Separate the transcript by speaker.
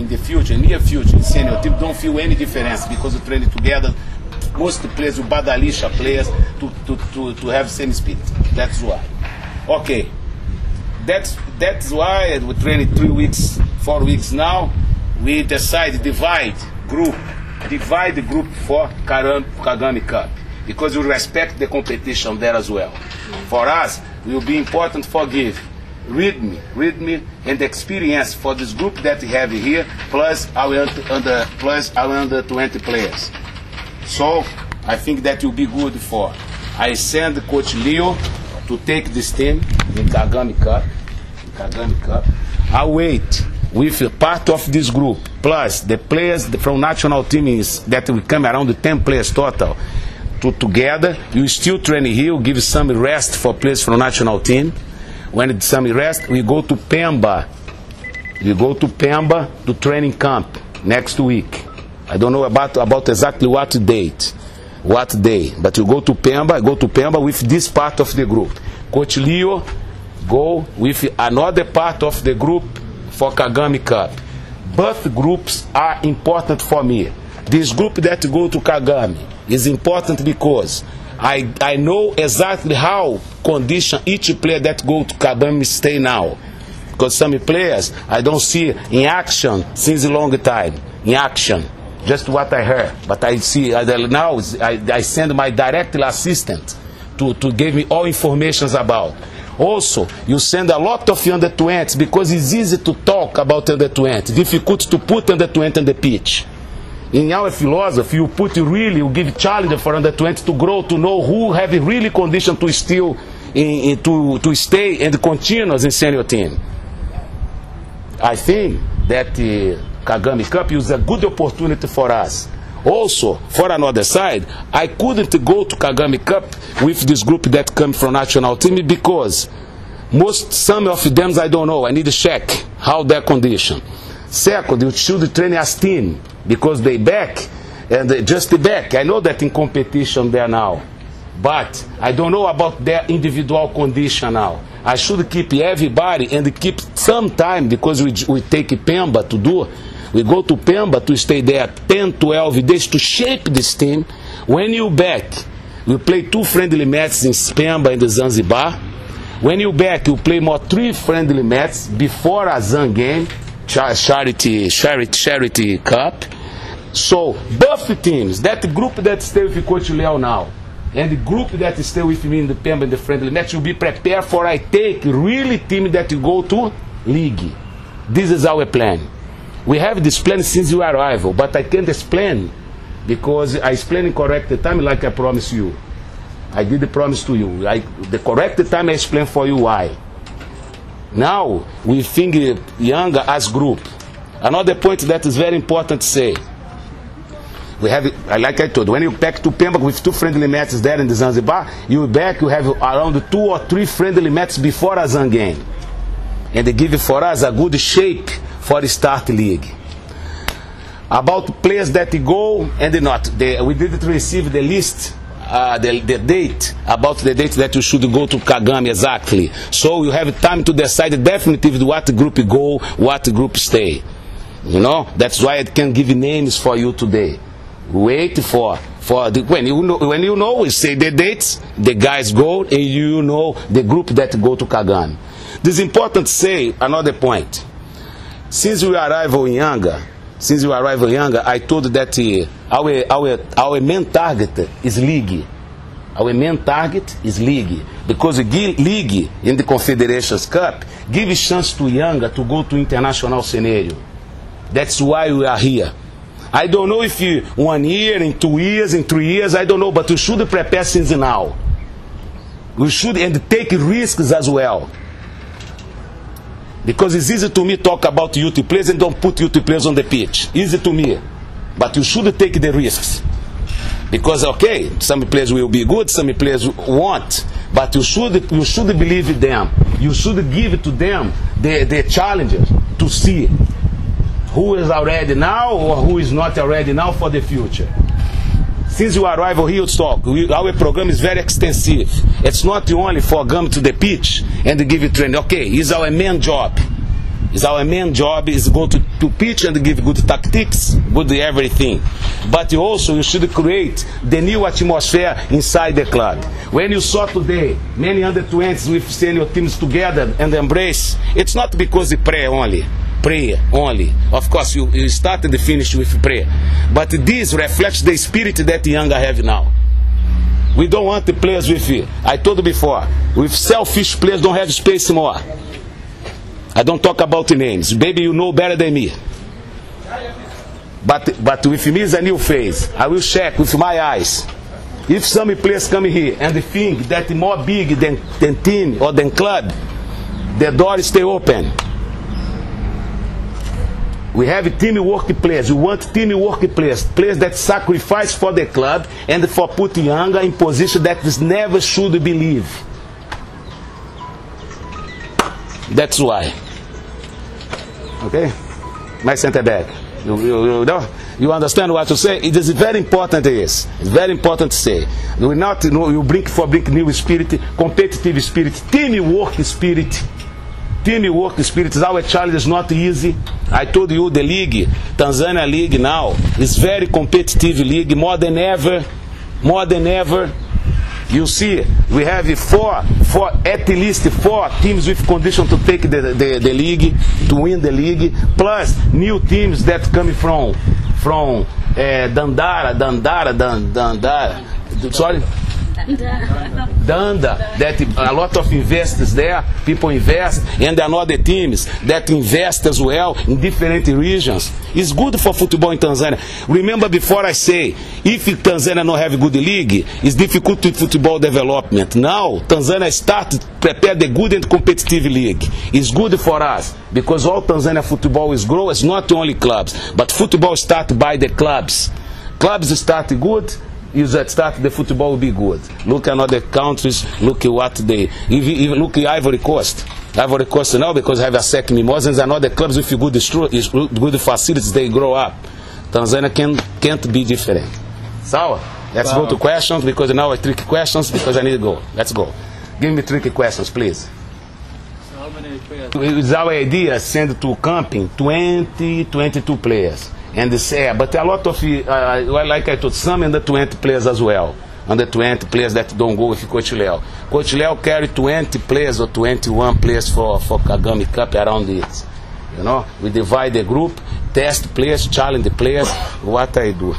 Speaker 1: in the future, near future, senior team, don't feel any difference because we train together. Most players, with Badalisha players, to, to, to, to have same speed. That's why. Okay. That's that's why we train three weeks, four weeks now. We decide divide group, divide group for Kagami Cup because we respect the competition there as well. For us, it will be important for give rhythm, me, and experience for this group that we have here, plus our under, plus our under 20 players. So I think that will be good for. I send Coach Leo to take this team in Kagame Cup. In Kagame Cup. I wait with part of this group plus the players from national teams that will come around the 10 players total to together. You still train here, give some rest for players from national team. When it's some rest, we go to Pemba. We go to Pemba to training camp next week. I don't know about about exactly what date, what day, but you go to Pemba. Go to Pemba with this part of the group. Coach Leo go with another part of the group for Kagame Cup. Both groups are important for me. This group that go to Kagame is important because I, I know exactly how condition each player that go to Kagami stay now. Because some players I don't see in action since a long time. In action. Just what I heard. But I see now I, I send my direct assistant to, to give me all informations about. Also, you send a lot of under 20s because it's easy to talk about under 20, difficult to put under 20 on the pitch. In our philosophy, you put really, you give challenge for under 20 to grow, to know who have really condition to still, in, in, to, to stay and continuous in senior team. I think that eh, the Kagame Cup is a good opportunity for us. Also, for another side, I couldn't go to Kagame Cup with this group that come from national team because most some of them I don't know. I need to check how their condition. Second, you should train as team because they back and just back. I know that in competition there now, but I don't know about their individual condition now. I should keep everybody and keep some time because we, we take Pemba to do. We go to Pemba to stay there 10, 12 days to shape this team. When you back, we play two friendly matches in Pemba and the Zanzibar. When you back, you play more three friendly matches before Azam game, charity, charity, charity cup. So both teams, that group that stay with Coach Leo now, and the group that stay with me in the Pemba and the friendly match will be prepared for I take really team that go to league. This is our plan. We have this plan since you arrival, but I can't explain because I explain in correct time like I promised you. I did the promise to you. I, the correct time I explain for you why. Now we think younger as group. Another point that is very important to say. We have, like I told, when you back to Pembroke with two friendly matches there in the Zanzibar, you back, you have around two or three friendly matches before Azam game. And they give for us a good shape for the start league. About players that go and not. They, we didn't receive the list, uh, the, the date, about the date that you should go to Kagame exactly. So you have time to decide definitively what group go, what group stay. You know, that's why I can give names for you today. Wait for for the, when you know when you know we say the dates, the guys go and you know the group that go to Kagame. This is important say another point. Since we arrive in Yanga, since we arrive in Yanga, I told that uh, our our our main target is league. Our main target is league because league in the Confederations Cup gives chance to Yanga to go to international scenario. That's why we are here. I don't know if you, one year, in two years, in three years, I don't know, but we should prepare since now. We should and take risks as well. Because it's easy to me talk about youth players and don't put youth players on the pitch. Easy to me. But you should take the risks. Because okay, some players will be good, some players won't. But you should you should believe them. You should give to them the, the challenges to see who is already now or who is not already now for the future. Since you arrive here to talk, we, our program is very extensive. It's not only for come to the pitch and give you training. Okay, it's our main job. It's our main job is go to, to pitch and give good tactics, good everything. But also you should create the new atmosphere inside the club. When you saw today many under 20s with senior teams together and embrace, it's not because they pray only. Prayer only. Of course, you, you start and finish with prayer. But this reflects the spirit that the younger have now. We don't want the players with, you. I told before, with selfish players don't have space more. I don't talk about names. Baby, you know better than me. But, but with me is a new phase. I will check with my eyes. If some players come here and think that more big than, than team or than club, the door stay open. We have teamwork players. We want teamwork players. Players that sacrifice for the club and for putting younger in position that is never should believe. That's why. Okay? My center back. You, you, you, you understand what to say? It is very important, yes. It's very important to say. We not you, know, you bring for bring new spirit, competitive spirit, teamwork spirit. Teamwork spirit our challenge is not easy. I told you the league, Tanzania league now, is very competitive league, more than ever, more than ever. You see, we have four, four, at least four teams with condition to take the, the, the league, to win the league, plus new teams that come from, from uh, Dandara, Dandara, Dandara, sorry, Danda, that a lot of investors there, people invest, and there are other teams that invest as well in different regions. It's good for football in Tanzania. Remember before I say, if Tanzania not have good league, it's difficult to football development. Now, Tanzania start prepare the good and competitive league. It's good for us because all Tanzania football is grow. It's not only clubs, but football start by the clubs. Clubs start good, you that start the football will be good. Look at other countries, look at what they, even, even look at Ivory Coast. Ivory Coast now because have ASEC Mimosas and other clubs with good, good facilities, they grow up. Tanzania can, can't be different. So, let's wow. go to questions because now I tricky questions because I need to go. Let's go. Give me tricky questions, please. It's our idea send to camping 20, 22 players. And say, but a lot of, uh, like I told, some under 20 players as well. Under 20 players that don't go with Coach Leo. Coach Leo carry 20 players or 21 players for, for Kagame Cup around it. You know, we divide the group, test players, challenge the players, what I do.